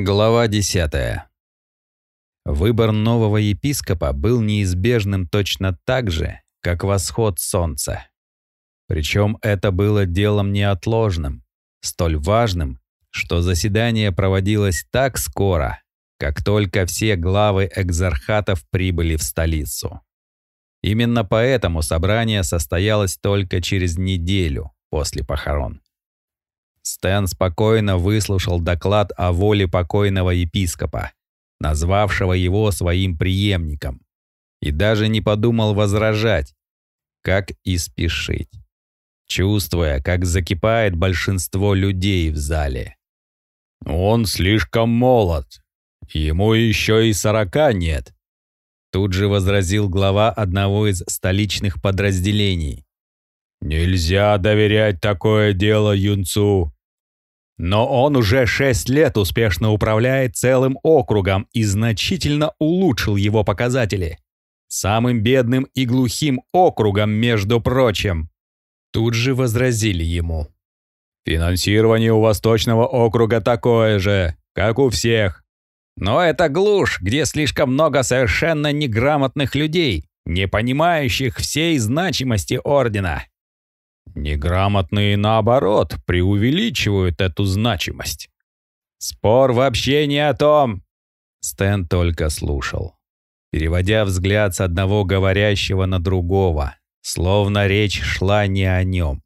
Глава 10. Выбор нового епископа был неизбежным точно так же, как восход солнца. Причем это было делом неотложным, столь важным, что заседание проводилось так скоро, как только все главы экзархатов прибыли в столицу. Именно поэтому собрание состоялось только через неделю после похорон. Стэн спокойно выслушал доклад о воле покойного епископа, назвавшего его своим преемником, и даже не подумал возражать, как и спешить, чувствуя, как закипает большинство людей в зале. «Он слишком молод, ему еще и сорока нет», тут же возразил глава одного из столичных подразделений. «Нельзя доверять такое дело юнцу. Но он уже шесть лет успешно управляет целым округом и значительно улучшил его показатели. Самым бедным и глухим округом, между прочим. Тут же возразили ему. Финансирование у Восточного округа такое же, как у всех. Но это глушь, где слишком много совершенно неграмотных людей, не понимающих всей значимости Ордена. Неграмотные, наоборот, преувеличивают эту значимость. Спор вообще не о том. Стэн только слушал, переводя взгляд с одного говорящего на другого, словно речь шла не о нем.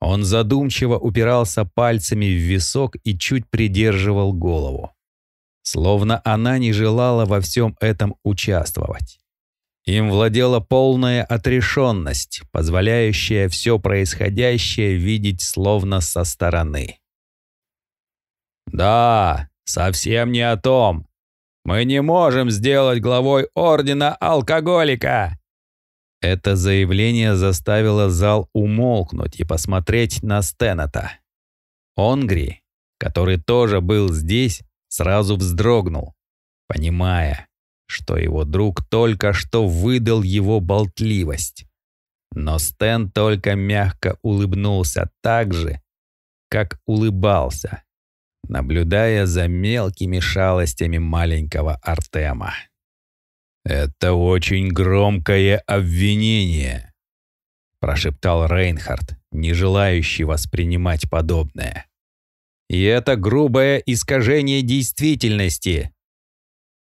Он задумчиво упирался пальцами в висок и чуть придерживал голову, словно она не желала во всем этом участвовать. Им владела полная отрешенность, позволяющая все происходящее видеть словно со стороны. «Да, совсем не о том. Мы не можем сделать главой Ордена алкоголика!» Это заявление заставило зал умолкнуть и посмотреть на Стеннета. Онгри, который тоже был здесь, сразу вздрогнул, понимая, что его друг только что выдал его болтливость. Но Стэн только мягко улыбнулся так же, как улыбался, наблюдая за мелкими шалостями маленького Артема. «Это очень громкое обвинение», — прошептал Рейнхард, не желающий воспринимать подобное. «И это грубое искажение действительности»,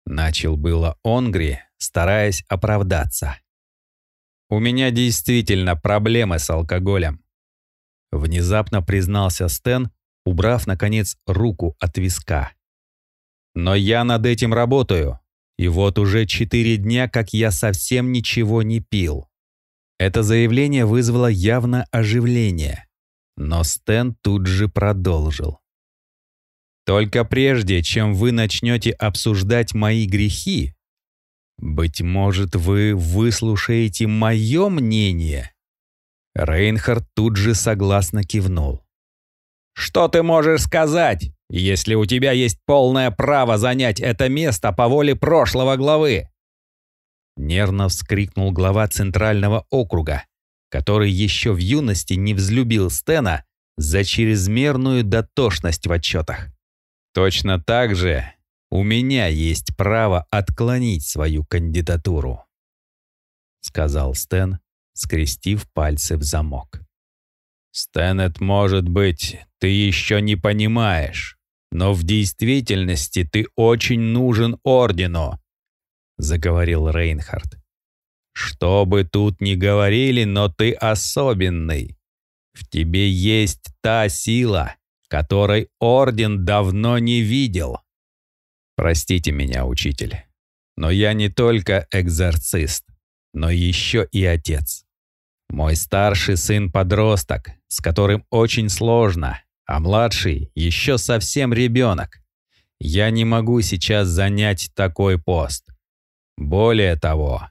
Начал было Онгри, стараясь оправдаться. «У меня действительно проблемы с алкоголем», — внезапно признался Стэн, убрав, наконец, руку от виска. «Но я над этим работаю, и вот уже четыре дня, как я совсем ничего не пил». Это заявление вызвало явно оживление, но Стэн тут же продолжил. Только прежде, чем вы начнете обсуждать мои грехи, быть может, вы выслушаете мое мнение?» Рейнхард тут же согласно кивнул. «Что ты можешь сказать, если у тебя есть полное право занять это место по воле прошлого главы?» Нервно вскрикнул глава Центрального округа, который еще в юности не взлюбил Стена за чрезмерную дотошность в отчетах. Точно так же у меня есть право отклонить свою кандидатуру», — сказал Стэн, скрестив пальцы в замок. «Стэнет, может быть, ты еще не понимаешь, но в действительности ты очень нужен Ордену», — заговорил Рейнхард. «Что бы тут ни говорили, но ты особенный. В тебе есть та сила, которой Орден давно не видел. Простите меня, учитель, но я не только экзорцист, но еще и отец. Мой старший сын подросток, с которым очень сложно, а младший еще совсем ребенок. Я не могу сейчас занять такой пост. Более того,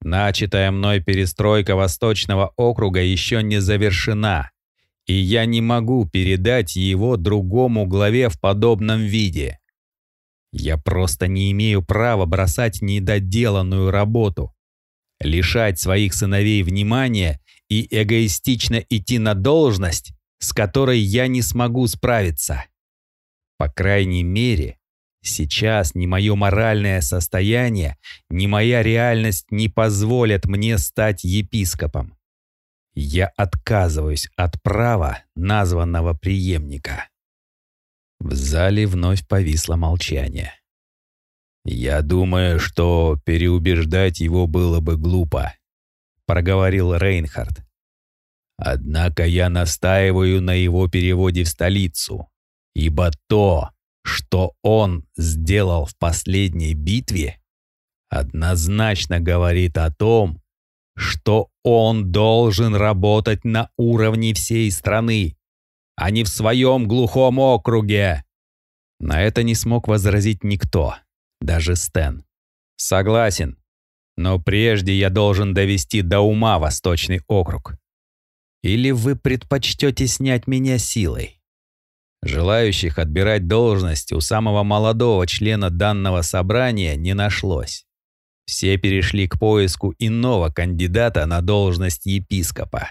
начатая мной перестройка Восточного округа еще не завершена, и я не могу передать его другому главе в подобном виде. Я просто не имею права бросать недоделанную работу, лишать своих сыновей внимания и эгоистично идти на должность, с которой я не смогу справиться. По крайней мере, сейчас ни мое моральное состояние, ни моя реальность не позволят мне стать епископом. Я отказываюсь от права названного преемника. В зале вновь повисло молчание. «Я думаю, что переубеждать его было бы глупо», — проговорил Рейнхард. «Однако я настаиваю на его переводе в столицу, ибо то, что он сделал в последней битве, однозначно говорит о том, что он должен работать на уровне всей страны, а не в своем глухом округе. На это не смог возразить никто, даже Стэн. Согласен, но прежде я должен довести до ума Восточный округ. Или вы предпочтете снять меня силой? Желающих отбирать должность у самого молодого члена данного собрания не нашлось. Все перешли к поиску иного кандидата на должность епископа.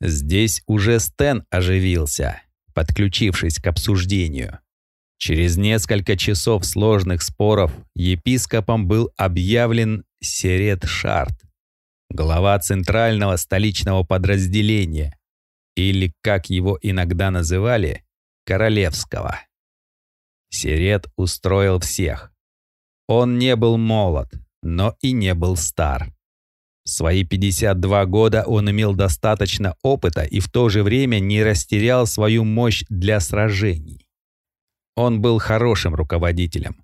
Здесь уже Стэн оживился, подключившись к обсуждению. Через несколько часов сложных споров епископом был объявлен Серет Шарт, глава центрального столичного подразделения, или, как его иногда называли, Королевского. Сирет устроил всех. Он не был молод, но и не был стар. В свои 52 года он имел достаточно опыта и в то же время не растерял свою мощь для сражений. Он был хорошим руководителем,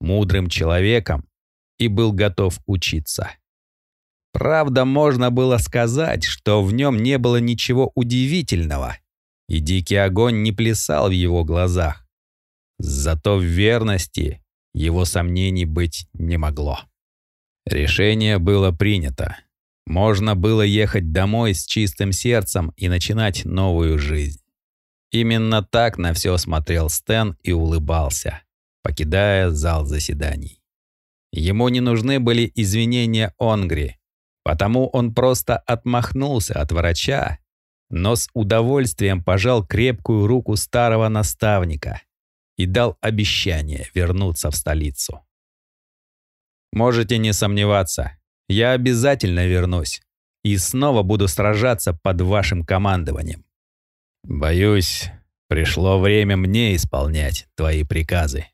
мудрым человеком и был готов учиться. Правда, можно было сказать, что в нем не было ничего удивительного, и дикий огонь не плясал в его глазах. Зато в верности его сомнений быть не могло. Решение было принято. Можно было ехать домой с чистым сердцем и начинать новую жизнь. Именно так на все смотрел Стэн и улыбался, покидая зал заседаний. Ему не нужны были извинения Онгри, потому он просто отмахнулся от врача но с удовольствием пожал крепкую руку старого наставника и дал обещание вернуться в столицу. «Можете не сомневаться, я обязательно вернусь и снова буду сражаться под вашим командованием. Боюсь, пришло время мне исполнять твои приказы».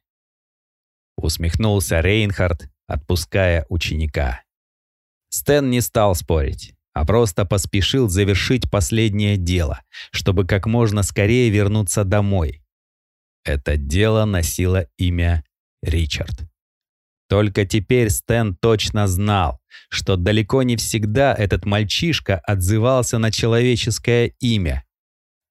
Усмехнулся Рейнхард, отпуская ученика. Стэн не стал спорить а просто поспешил завершить последнее дело, чтобы как можно скорее вернуться домой. Это дело носило имя Ричард. Только теперь Стэн точно знал, что далеко не всегда этот мальчишка отзывался на человеческое имя.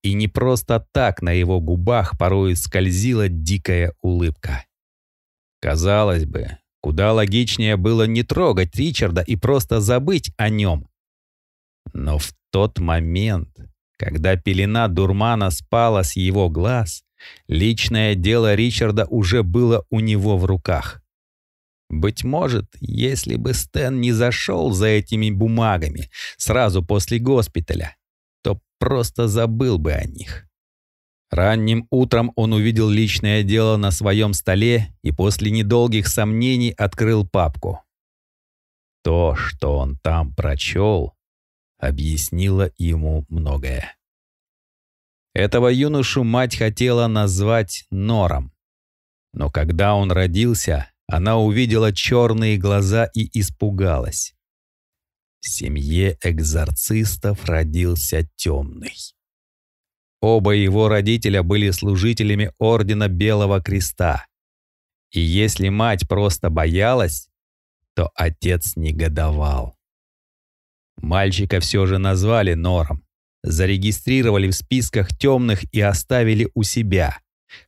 И не просто так на его губах порой скользила дикая улыбка. Казалось бы, куда логичнее было не трогать Ричарда и просто забыть о нем, но в тот момент, когда пелена дурмана спала с его глаз, личное дело Ричарда уже было у него в руках. Быть может, если бы Стэн не зашел за этими бумагами сразу после госпиталя, то просто забыл бы о них. Ранним утром он увидел личное дело на своем столе и после недолгих сомнений открыл папку. То, что он там прочел, объяснила ему многое. Этого юношу мать хотела назвать Нором. Но когда он родился, она увидела черные глаза и испугалась. В семье экзорцистов родился темный. Оба его родителя были служителями Ордена Белого Креста. И если мать просто боялась, то отец негодовал. Мальчика все же назвали Нором, зарегистрировали в списках темных и оставили у себя,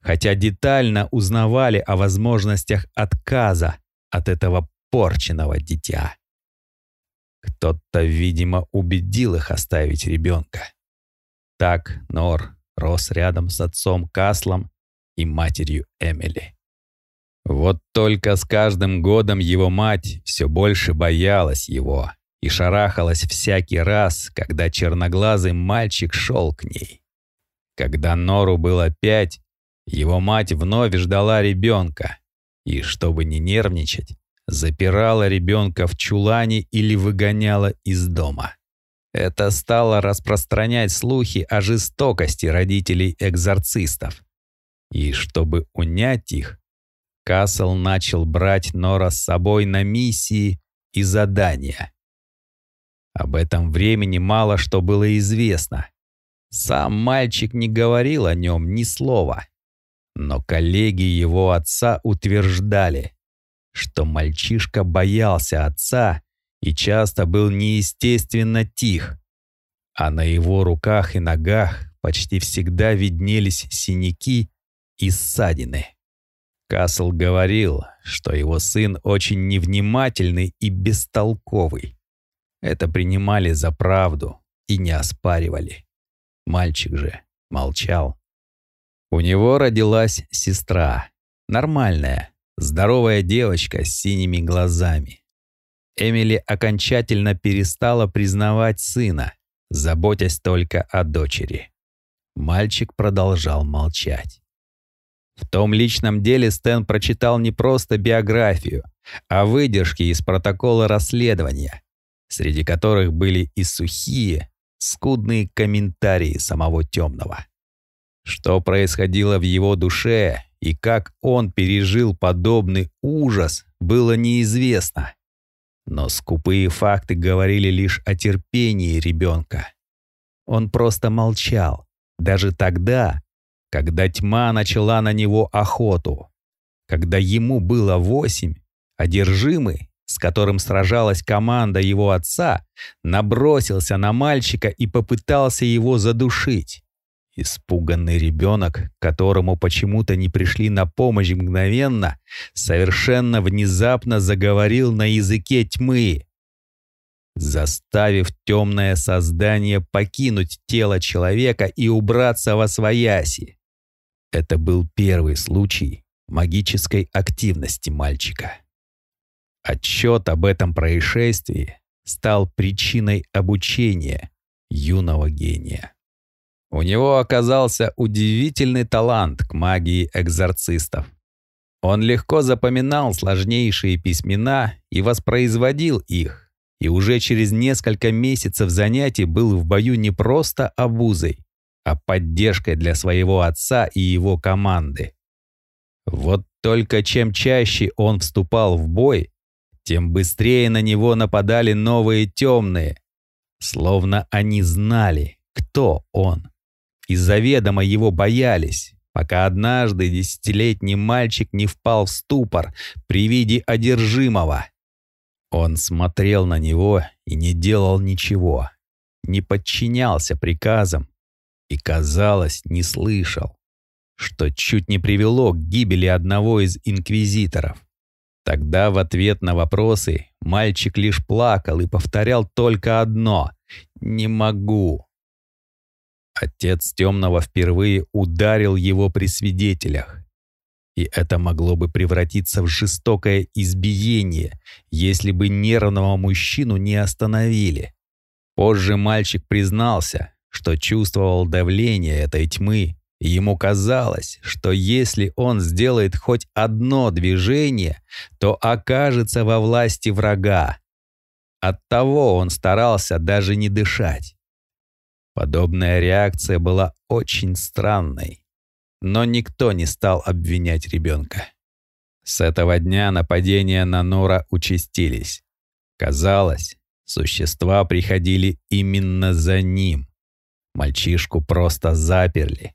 хотя детально узнавали о возможностях отказа от этого порченного дитя. Кто-то, видимо, убедил их оставить ребенка. Так Нор рос рядом с отцом Каслом и матерью Эмили. Вот только с каждым годом его мать все больше боялась его и шарахалась всякий раз, когда черноглазый мальчик шел к ней. Когда Нору было пять, Его мать вновь ждала ребенка, и, чтобы не нервничать, запирала ребенка в чулане или выгоняла из дома. Это стало распространять слухи о жестокости родителей-экзорцистов. И чтобы унять их, Кассел начал брать Нора с собой на миссии и задания. Об этом времени мало что было известно. Сам мальчик не говорил о нем ни слова. Но коллеги его отца утверждали, что мальчишка боялся отца и часто был неестественно тих, а на его руках и ногах почти всегда виднелись синяки и ссадины. Касл говорил, что его сын очень невнимательный и бестолковый. Это принимали за правду и не оспаривали. Мальчик же молчал. У него родилась сестра, нормальная, здоровая девочка с синими глазами. Эмили окончательно перестала признавать сына, заботясь только о дочери. Мальчик продолжал молчать. В том личном деле Стэн прочитал не просто биографию, а выдержки из протокола расследования, среди которых были и сухие, скудные комментарии самого темного. Что происходило в его душе и как он пережил подобный ужас, было неизвестно. Но скупые факты говорили лишь о терпении ребенка. Он просто молчал, даже тогда, когда тьма начала на него охоту. Когда ему было восемь, одержимый, с которым сражалась команда его отца, набросился на мальчика и попытался его задушить. Испуганный ребенок, которому почему-то не пришли на помощь мгновенно, совершенно внезапно заговорил на языке тьмы, заставив темное создание покинуть тело человека и убраться во свояси. Это был первый случай магической активности мальчика. Отчет об этом происшествии стал причиной обучения юного гения. У него оказался удивительный талант к магии экзорцистов. Он легко запоминал сложнейшие письмена и воспроизводил их, и уже через несколько месяцев занятий был в бою не просто обузой, а поддержкой для своего отца и его команды. Вот только чем чаще он вступал в бой, тем быстрее на него нападали новые темные, словно они знали, кто он, и заведомо его боялись, пока однажды десятилетний мальчик не впал в ступор при виде одержимого. Он смотрел на него и не делал ничего, не подчинялся приказам, и, казалось, не слышал, что чуть не привело к гибели одного из инквизиторов. Тогда в ответ на вопросы мальчик лишь плакал и повторял только одно «Не могу». Отец Темного впервые ударил его при свидетелях. И это могло бы превратиться в жестокое избиение, если бы нервного мужчину не остановили. Позже мальчик признался, что чувствовал давление этой тьмы, и ему казалось, что если он сделает хоть одно движение, то окажется во власти врага. Оттого он старался даже не дышать. Подобная реакция была очень странной, но никто не стал обвинять ребенка. С этого дня нападения на Нора участились. Казалось, существа приходили именно за ним. Мальчишку просто заперли.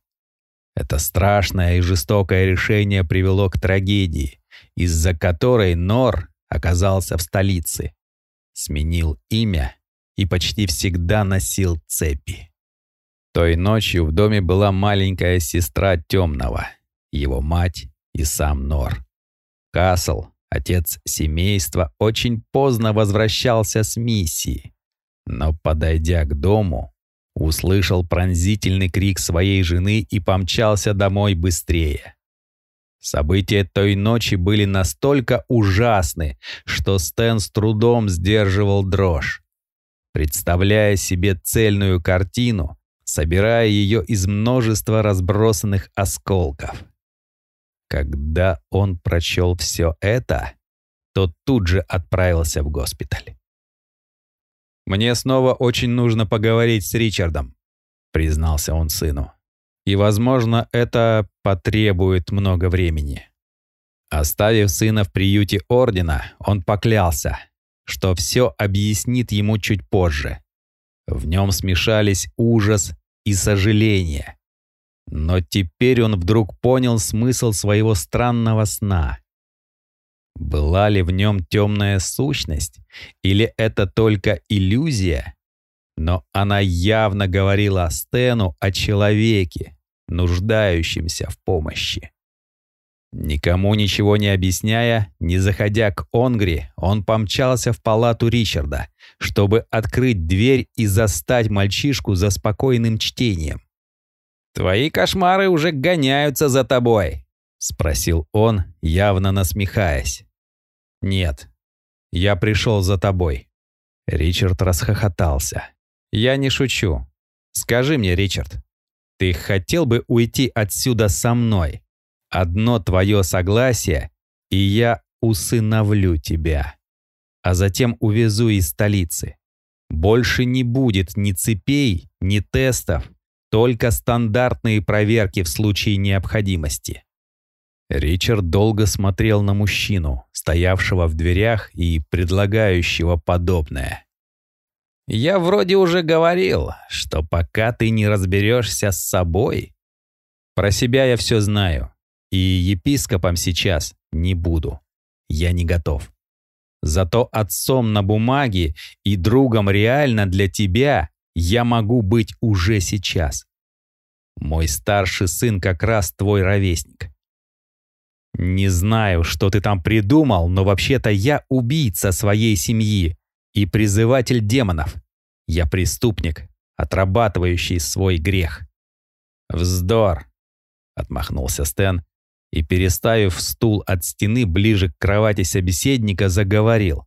Это страшное и жестокое решение привело к трагедии, из-за которой Нор оказался в столице, сменил имя и почти всегда носил цепи. Той ночью в доме была маленькая сестра Темного, его мать и сам Нор. Касл, отец семейства, очень поздно возвращался с миссии, но, подойдя к дому, Услышал пронзительный крик своей жены и помчался домой быстрее. События той ночи были настолько ужасны, что Стэн с трудом сдерживал дрожь. Представляя себе цельную картину, собирая ее из множества разбросанных осколков. Когда он прочел все это, то тут же отправился в госпиталь. «Мне снова очень нужно поговорить с Ричардом», — признался он сыну. «И, возможно, это потребует много времени». Оставив сына в приюте Ордена, он поклялся, что все объяснит ему чуть позже. В нем смешались ужас и сожаление. Но теперь он вдруг понял смысл своего странного сна. Была ли в нем темная сущность, или это только иллюзия? Но она явно говорила Стэну о человеке, нуждающемся в помощи. Никому ничего не объясняя, не заходя к Онгри, он помчался в палату Ричарда, чтобы открыть дверь и застать мальчишку за спокойным чтением. «Твои кошмары уже гоняются за тобой», — спросил он, явно насмехаясь. «Нет, я пришел за тобой». Ричард расхохотался. «Я не шучу. Скажи мне, Ричард, ты хотел бы уйти отсюда со мной?» Одно твое согласие, и я усыновлю тебя. А затем увезу из столицы. Больше не будет ни цепей, ни тестов, только стандартные проверки в случае необходимости. Ричард долго смотрел на мужчину, стоявшего в дверях и предлагающего подобное. «Я вроде уже говорил, что пока ты не разберешься с собой...» «Про себя я все знаю. И епископом сейчас не буду. Я не готов. Зато отцом на бумаге и другом реально для тебя я могу быть уже сейчас. Мой старший сын как раз твой ровесник. Не знаю, что ты там придумал, но вообще-то я убийца своей семьи и призыватель демонов. Я преступник, отрабатывающий свой грех. Вздор, отмахнулся Стэн и, переставив стул от стены ближе к кровати собеседника, заговорил.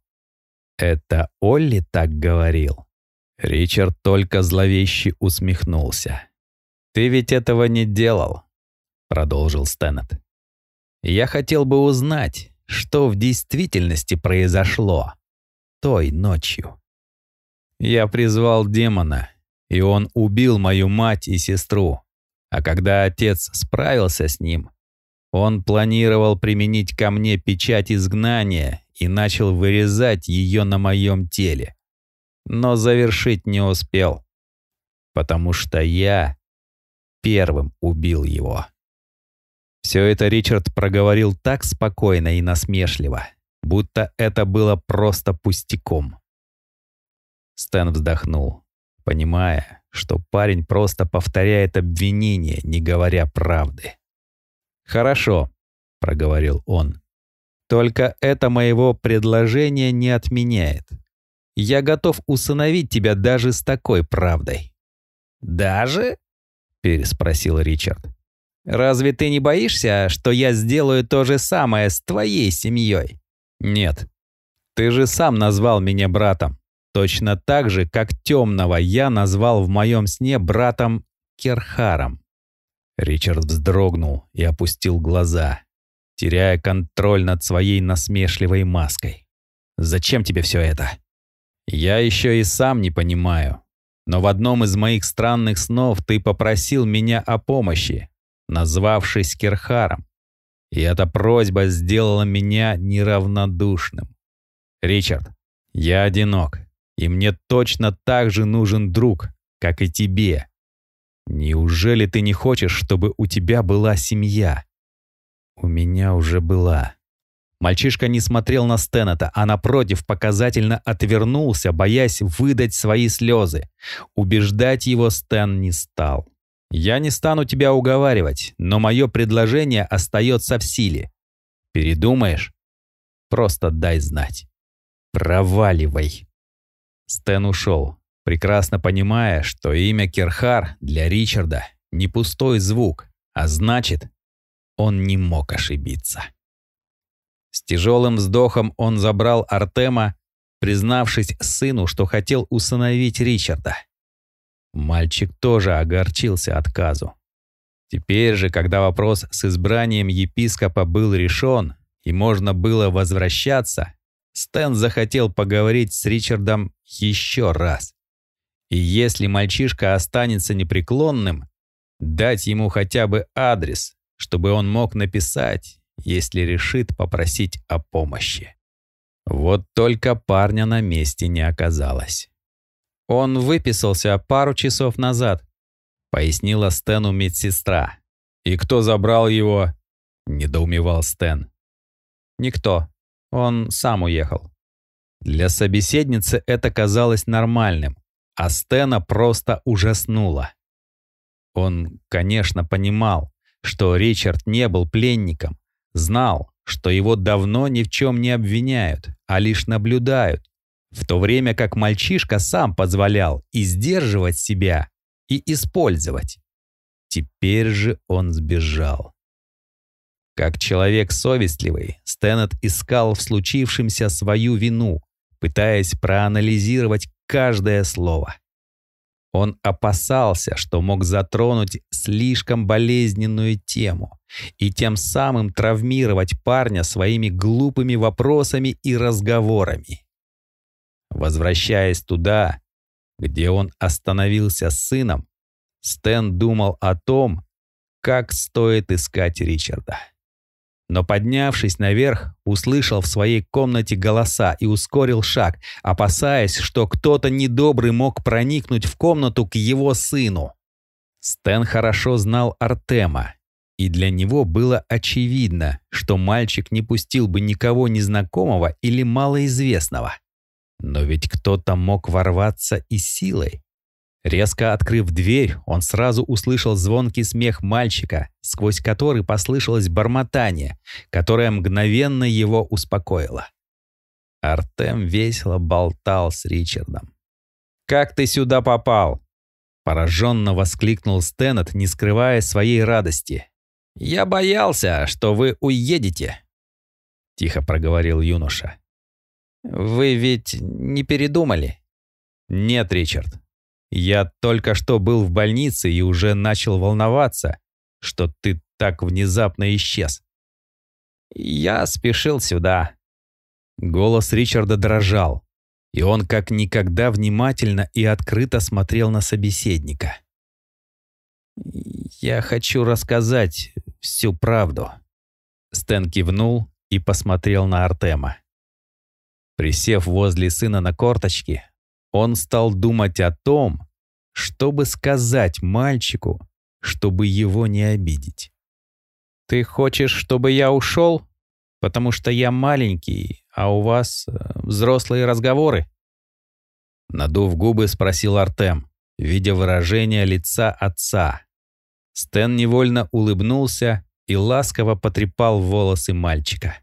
«Это Олли так говорил?» Ричард только зловеще усмехнулся. «Ты ведь этого не делал», — продолжил Стэннет. «Я хотел бы узнать, что в действительности произошло той ночью. Я призвал демона, и он убил мою мать и сестру. А когда отец справился с ним, он планировал применить ко мне печать изгнания и начал вырезать ее на моем теле. Но завершить не успел, потому что я первым убил его. Все это Ричард проговорил так спокойно и насмешливо, будто это было просто пустяком. Стэн вздохнул, понимая, что парень просто повторяет обвинение, не говоря правды. «Хорошо», — проговорил он. «Только это моего предложения не отменяет. Я готов усыновить тебя даже с такой правдой». «Даже?» — переспросил Ричард. «Разве ты не боишься, что я сделаю то же самое с твоей семьей?» «Нет. Ты же сам назвал меня братом. Точно так же, как темного я назвал в моем сне братом Керхаром. Ричард вздрогнул и опустил глаза, теряя контроль над своей насмешливой маской. «Зачем тебе все это?» «Я еще и сам не понимаю. Но в одном из моих странных снов ты попросил меня о помощи, назвавшись Керхаром. И эта просьба сделала меня неравнодушным. Ричард, я одинок, и мне точно так же нужен друг, как и тебе. Неужели ты не хочешь, чтобы у тебя была семья? У меня уже была. Мальчишка не смотрел на Стэннета, а напротив показательно отвернулся, боясь выдать свои слезы. Убеждать его Стэн не стал. «Я не стану тебя уговаривать, но мое предложение остается в силе. Передумаешь? Просто дай знать. Проваливай». Стэн ушел, прекрасно понимая, что имя Керхар для Ричарда не пустой звук, а значит, он не мог ошибиться. С тяжелым вздохом он забрал Артема, признавшись сыну, что хотел усыновить Ричарда. Мальчик тоже огорчился отказу. Теперь же, когда вопрос с избранием епископа был решен и можно было возвращаться, Стэн захотел поговорить с Ричардом еще раз. И если мальчишка останется непреклонным, дать ему хотя бы адрес, чтобы он мог написать, если решит попросить о помощи. Вот только парня на месте не оказалось. «Он выписался пару часов назад», — пояснила Стэну медсестра. «И кто забрал его?» — недоумевал Стэн. «Никто. Он сам уехал». Для собеседницы это казалось нормальным, а Стэна просто ужаснуло. Он, конечно, понимал, что Ричард не был пленником, знал, что его давно ни в чем не обвиняют, а лишь наблюдают, в то время как мальчишка сам позволял и сдерживать себя, и использовать. Теперь же он сбежал. Как человек совестливый, Стэннет искал в случившемся свою вину, пытаясь проанализировать каждое слово. Он опасался, что мог затронуть слишком болезненную тему и тем самым травмировать парня своими глупыми вопросами и разговорами. Возвращаясь туда, где он остановился с сыном, Стэн думал о том, как стоит искать Ричарда. Но поднявшись наверх, услышал в своей комнате голоса и ускорил шаг, опасаясь, что кто-то недобрый мог проникнуть в комнату к его сыну. Стэн хорошо знал Артема, и для него было очевидно, что мальчик не пустил бы никого незнакомого или малоизвестного. Но ведь кто-то мог ворваться и силой. Резко открыв дверь, он сразу услышал звонкий смех мальчика, сквозь который послышалось бормотание, которое мгновенно его успокоило. Артем весело болтал с Ричардом. «Как ты сюда попал?» Пораженно воскликнул Стэннет, не скрывая своей радости. «Я боялся, что вы уедете», — тихо проговорил юноша. «Вы ведь не передумали?» «Нет, Ричард. Я только что был в больнице и уже начал волноваться, что ты так внезапно исчез. Я спешил сюда. Голос Ричарда дрожал, и он как никогда внимательно и открыто смотрел на собеседника. «Я хочу рассказать всю правду». Стэн кивнул и посмотрел на Артема. Присев возле сына на корточки, он стал думать о том, чтобы сказать мальчику, чтобы его не обидеть. «Ты хочешь, чтобы я ушел? Потому что я маленький, а у вас э, взрослые разговоры?» Надув губы, спросил Артем, видя выражение лица отца. Стэн невольно улыбнулся и ласково потрепал волосы мальчика.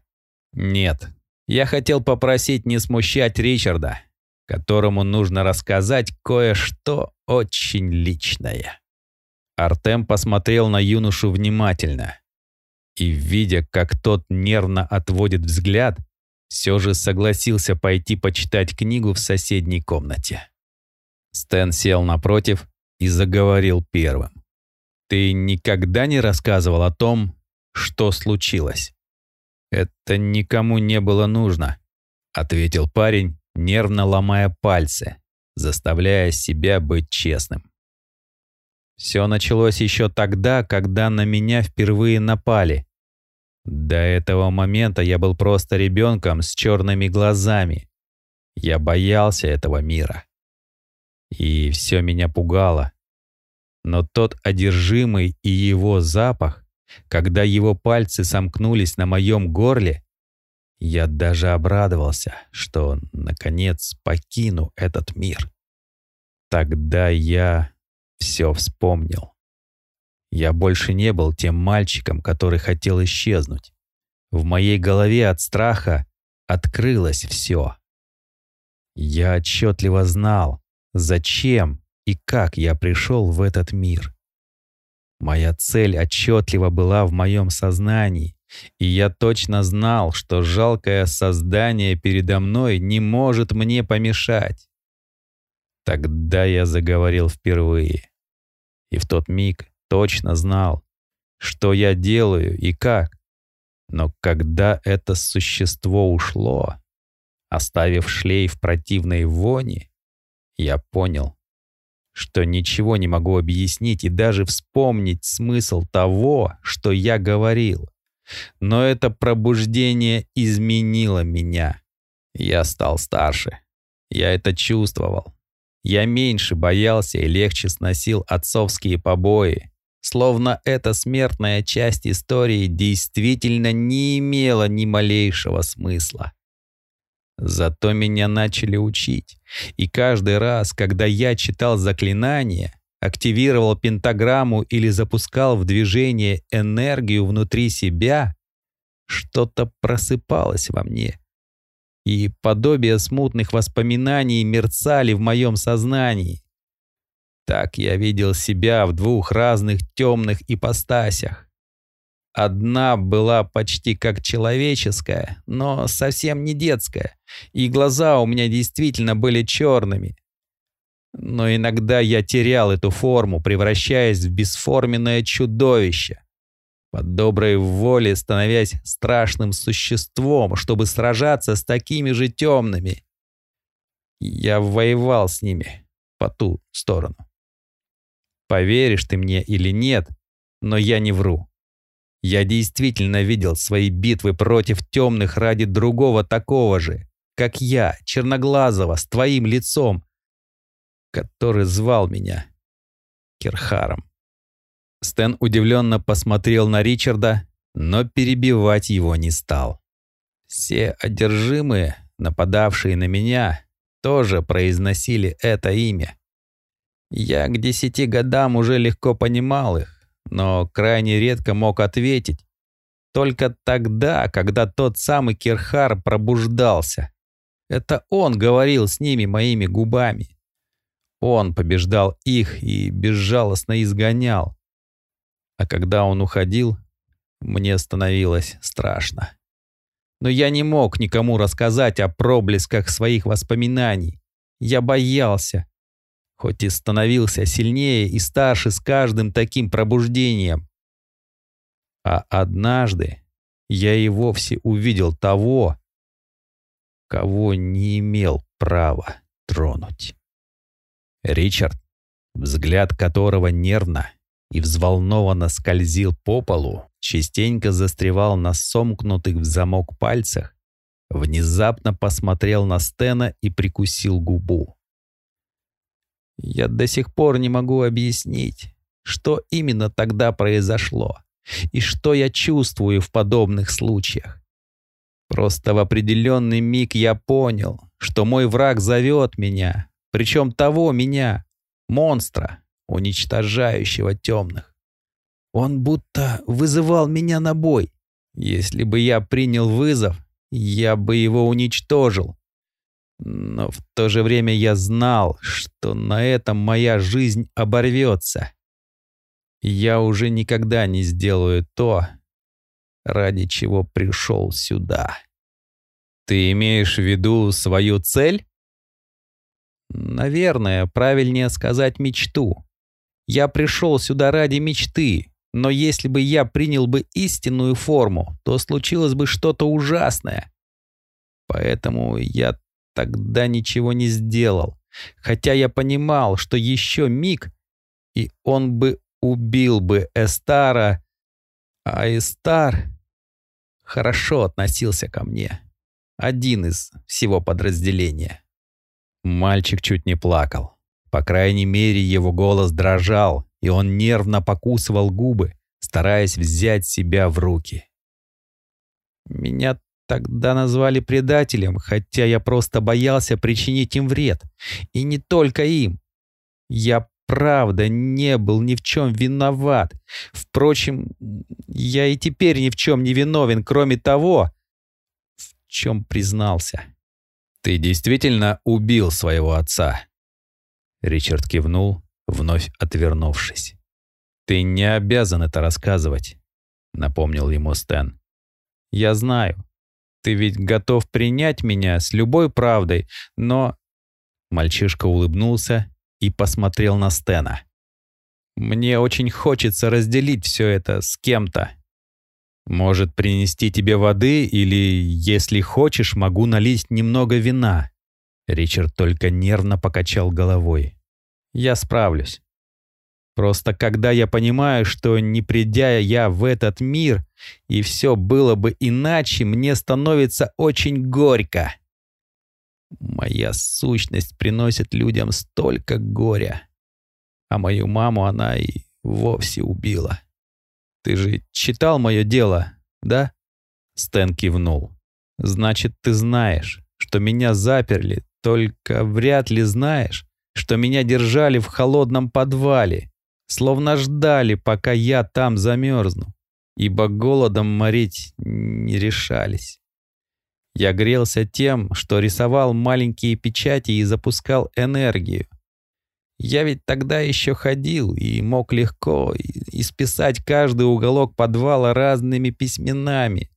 «Нет, я хотел попросить не смущать Ричарда, которому нужно рассказать кое-что очень личное. Артем посмотрел на юношу внимательно и, видя, как тот нервно отводит взгляд, все же согласился пойти почитать книгу в соседней комнате. Стэн сел напротив и заговорил первым. «Ты никогда не рассказывал о том, что случилось?» «Это никому не было нужно», — ответил парень, нервно ломая пальцы, заставляя себя быть честным. Все началось еще тогда, когда на меня впервые напали. До этого момента я был просто ребенком с черными глазами. Я боялся этого мира. И все меня пугало. Но тот одержимый и его запах, когда его пальцы сомкнулись на моем горле, я даже обрадовался, что, наконец, покину этот мир. Тогда я все вспомнил. Я больше не был тем мальчиком, который хотел исчезнуть. В моей голове от страха открылось все. Я отчетливо знал, зачем и как я пришел в этот мир. Моя цель отчетливо была в моем сознании, и я точно знал, что жалкое создание передо мной не может мне помешать. Тогда я заговорил впервые. И в тот миг точно знал, что я делаю и как. Но когда это существо ушло, оставив шлейф противной вони, я понял, что ничего не могу объяснить и даже вспомнить смысл того, что я говорил. Но это пробуждение изменило меня. Я стал старше. Я это чувствовал. Я меньше боялся и легче сносил отцовские побои. Словно эта смертная часть истории действительно не имела ни малейшего смысла. Зато меня начали учить. И каждый раз, когда я читал заклинание, активировал пентаграмму или запускал в движение энергию внутри себя, что-то просыпалось во мне. И подобие смутных воспоминаний мерцали в моем сознании. Так я видел себя в двух разных темных ипостасях. Одна была почти как человеческая, но совсем не детская, и глаза у меня действительно были черными. Но иногда я терял эту форму, превращаясь в бесформенное чудовище, под доброй волей становясь страшным существом, чтобы сражаться с такими же темными. Я воевал с ними по ту сторону. Поверишь ты мне или нет, но я не вру. Я действительно видел свои битвы против темных ради другого такого же, как я, черноглазого, с твоим лицом, который звал меня Кирхаром. Стэн удивленно посмотрел на Ричарда, но перебивать его не стал. Все одержимые, нападавшие на меня, тоже произносили это имя. Я к десяти годам уже легко понимал их, но крайне редко мог ответить. Только тогда, когда тот самый Кирхар пробуждался. Это он говорил с ними моими губами. Он побеждал их и безжалостно изгонял. А когда он уходил, мне становилось страшно. Но я не мог никому рассказать о проблесках своих воспоминаний. Я боялся, хоть и становился сильнее и старше с каждым таким пробуждением. А однажды я и вовсе увидел того, кого не имел права тронуть. Ричард, взгляд которого нервно и взволнованно скользил по полу, частенько застревал на сомкнутых в замок пальцах, внезапно посмотрел на Стена и прикусил губу. Я до сих пор не могу объяснить, что именно тогда произошло и что я чувствую в подобных случаях. Просто в определенный миг я понял, что мой враг зовет меня, причем того меня, монстра, уничтожающего темных. Он будто вызывал меня на бой. Если бы я принял вызов, я бы его уничтожил. Но в то же время я знал, что на этом моя жизнь оборвется. Я уже никогда не сделаю то, ради чего пришел сюда. Ты имеешь в виду свою цель? Наверное, правильнее сказать мечту. Я пришел сюда ради мечты, но если бы я принял бы истинную форму, то случилось бы что-то ужасное. Поэтому я тогда ничего не сделал, хотя я понимал, что еще миг, и он бы убил бы Эстара, а Эстар хорошо относился ко мне. Один из всего подразделения. Мальчик чуть не плакал. По крайней мере, его голос дрожал, и он нервно покусывал губы, стараясь взять себя в руки. Меня Тогда назвали предателем, хотя я просто боялся причинить им вред. И не только им. Я правда не был ни в чем виноват. Впрочем, я и теперь ни в чем не виновен, кроме того, в чем признался. «Ты действительно убил своего отца?» Ричард кивнул, вновь отвернувшись. «Ты не обязан это рассказывать», — напомнил ему Стэн. «Я знаю. Ты ведь готов принять меня с любой правдой, но...» Мальчишка улыбнулся и посмотрел на Стена. Мне очень хочется разделить все это с кем-то. Может, принести тебе воды или, если хочешь, могу налить немного вина. Ричард только нервно покачал головой. Я справлюсь. Просто когда я понимаю, что не придя я в этот мир, и все было бы иначе, мне становится очень горько. Моя сущность приносит людям столько горя. А мою маму она и вовсе убила. Ты же читал мое дело, да? Стэн кивнул. Значит, ты знаешь, что меня заперли, только вряд ли знаешь, что меня держали в холодном подвале, словно ждали, пока я там замерзну, ибо голодом морить не решались. Я грелся тем, что рисовал маленькие печати и запускал энергию. Я ведь тогда еще ходил и мог легко исписать каждый уголок подвала разными письменами.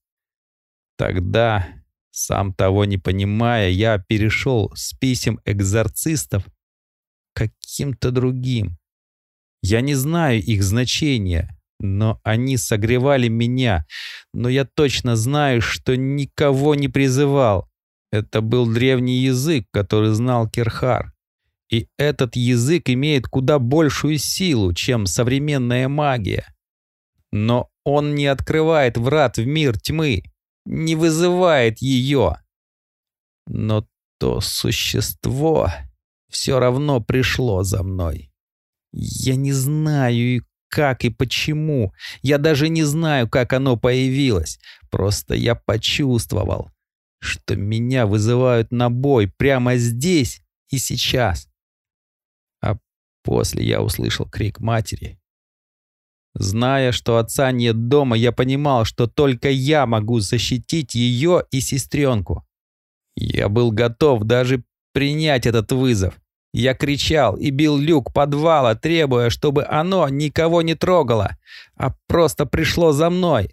Тогда, сам того не понимая, я перешел с писем экзорцистов каким-то другим. Я не знаю их значения, но они согревали меня. Но я точно знаю, что никого не призывал. Это был древний язык, который знал Керхар. И этот язык имеет куда большую силу, чем современная магия. Но он не открывает врат в мир тьмы, не вызывает ее. Но то существо все равно пришло за мной. Я не знаю, как и почему. Я даже не знаю, как оно появилось. Просто я почувствовал, что меня вызывают на бой прямо здесь и сейчас. После я услышал крик матери. Зная, что отца нет дома, я понимал, что только я могу защитить ее и сестренку. Я был готов даже принять этот вызов. Я кричал и бил люк подвала, требуя, чтобы оно никого не трогало, а просто пришло за мной.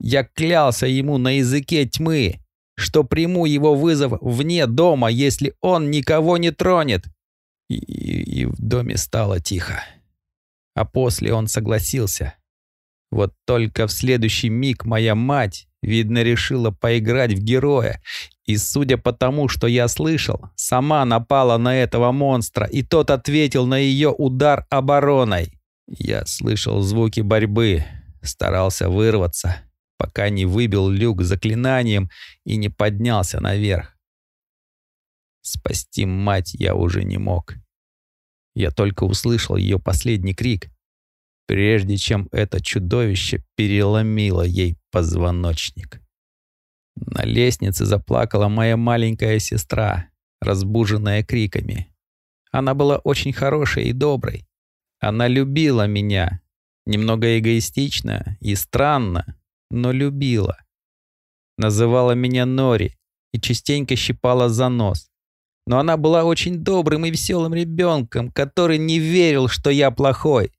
Я клялся ему на языке тьмы, что приму его вызов вне дома, если он никого не тронет. И, и, в доме стало тихо. А после он согласился. Вот только в следующий миг моя мать, видно, решила поиграть в героя и судя по тому, что я слышал, сама напала на этого монстра, и тот ответил на ее удар обороной. Я слышал звуки борьбы, старался вырваться, пока не выбил люк заклинанием и не поднялся наверх. Спасти мать я уже не мог. Я только услышал ее последний крик, прежде чем это чудовище переломило ей позвоночник. На лестнице заплакала моя маленькая сестра, разбуженная криками. Она была очень хорошей и доброй. Она любила меня. Немного эгоистично и странно, но любила. Называла меня Нори и частенько щипала за нос. Но она была очень добрым и веселым ребенком, который не верил, что я плохой.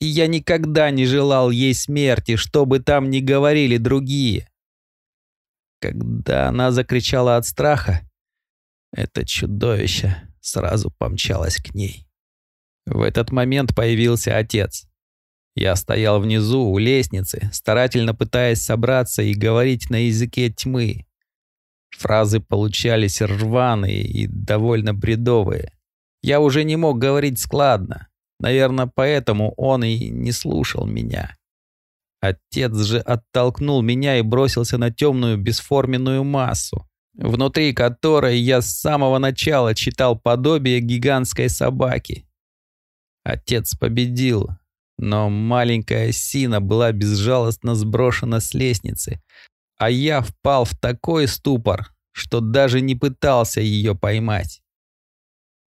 И я никогда не желал ей смерти, что бы там ни говорили другие. Когда она закричала от страха, это чудовище сразу помчалось к ней. В этот момент появился отец. Я стоял внизу у лестницы, старательно пытаясь собраться и говорить на языке тьмы. Фразы получались рваные и довольно бредовые. Я уже не мог говорить складно. Наверное, поэтому он и не слушал меня. Отец же оттолкнул меня и бросился на темную бесформенную массу, внутри которой я с самого начала читал подобие гигантской собаки. Отец победил, но маленькая Сина была безжалостно сброшена с лестницы, а я впал в такой ступор, что даже не пытался ее поймать.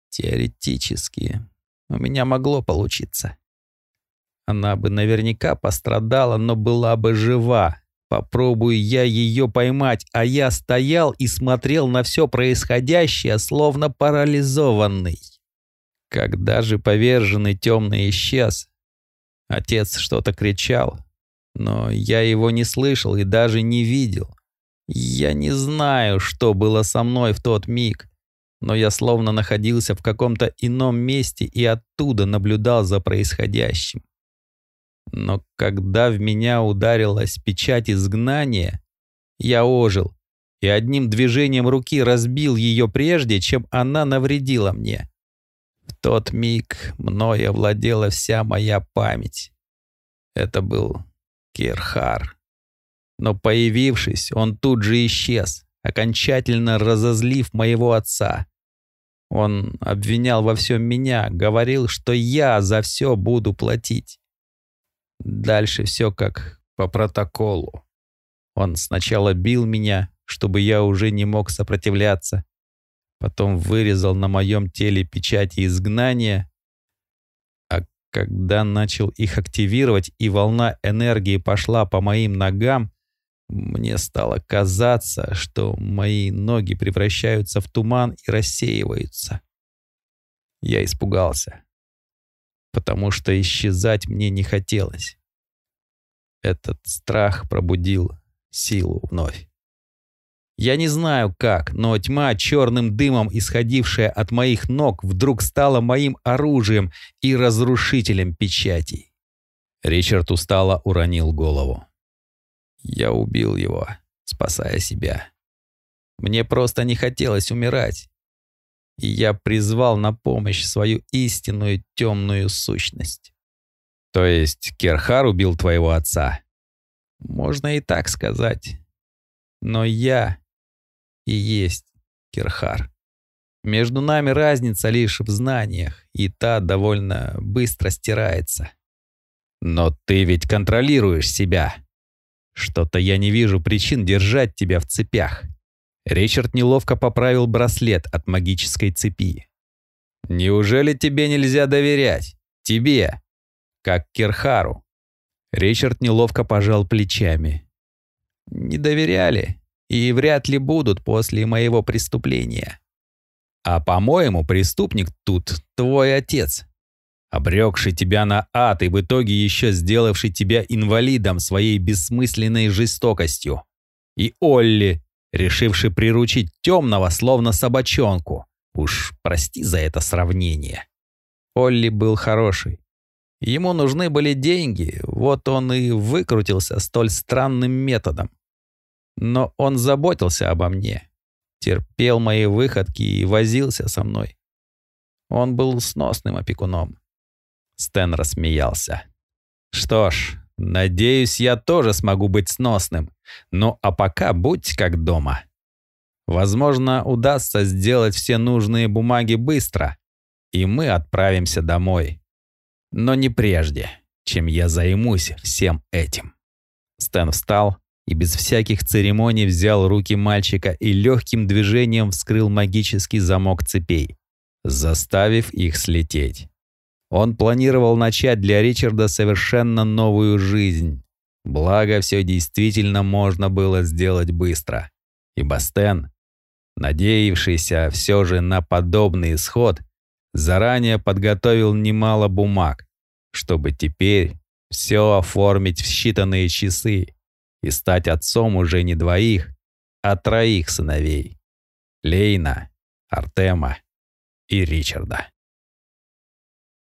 Теоретически у меня могло получиться. Она бы наверняка пострадала, но была бы жива. Попробую я ее поймать, а я стоял и смотрел на все происходящее, словно парализованный. Когда же поверженный темный исчез, отец что-то кричал, но я его не слышал и даже не видел. Я не знаю, что было со мной в тот миг, но я словно находился в каком-то ином месте и оттуда наблюдал за происходящим. Но когда в меня ударилась печать изгнания, я ожил и одним движением руки разбил ее прежде, чем она навредила мне. В тот миг мной овладела вся моя память. Это был Кирхар. Но появившись, он тут же исчез, окончательно разозлив моего отца. Он обвинял во всем меня, говорил, что я за все буду платить. Дальше все как по протоколу. Он сначала бил меня, чтобы я уже не мог сопротивляться. Потом вырезал на моем теле печати изгнания. Когда начал их активировать и волна энергии пошла по моим ногам, мне стало казаться, что мои ноги превращаются в туман и рассеиваются. Я испугался, потому что исчезать мне не хотелось. Этот страх пробудил силу вновь. Я не знаю как, но тьма, черным дымом исходившая от моих ног, вдруг стала моим оружием и разрушителем печатей. Ричард устало уронил голову. Я убил его, спасая себя. Мне просто не хотелось умирать. И я призвал на помощь свою истинную темную сущность. То есть Керхар убил твоего отца? Можно и так сказать. Но я и есть Керхар. Между нами разница лишь в знаниях, и та довольно быстро стирается. Но ты ведь контролируешь себя. Что-то я не вижу причин держать тебя в цепях. Ричард неловко поправил браслет от магической цепи. Неужели тебе нельзя доверять? Тебе, как Кирхару. Ричард неловко пожал плечами. Не доверяли и вряд ли будут после моего преступления. А по-моему, преступник тут твой отец обрекший тебя на ад и в итоге еще сделавший тебя инвалидом своей бессмысленной жестокостью. И Олли, решивший приручить темного, словно собачонку. Уж прости за это сравнение. Олли был хороший. Ему нужны были деньги, вот он и выкрутился столь странным методом. Но он заботился обо мне, терпел мои выходки и возился со мной. Он был сносным опекуном. Стэн рассмеялся. «Что ж, надеюсь, я тоже смогу быть сносным. Ну а пока будь как дома. Возможно, удастся сделать все нужные бумаги быстро, и мы отправимся домой. Но не прежде, чем я займусь всем этим». Стэн встал и без всяких церемоний взял руки мальчика и легким движением вскрыл магический замок цепей, заставив их слететь. Он планировал начать для Ричарда совершенно новую жизнь. Благо, все действительно можно было сделать быстро. Ибо Стэн, надеявшийся все же на подобный исход, заранее подготовил немало бумаг, чтобы теперь все оформить в считанные часы и стать отцом уже не двоих, а троих сыновей. Лейна, Артема и Ричарда.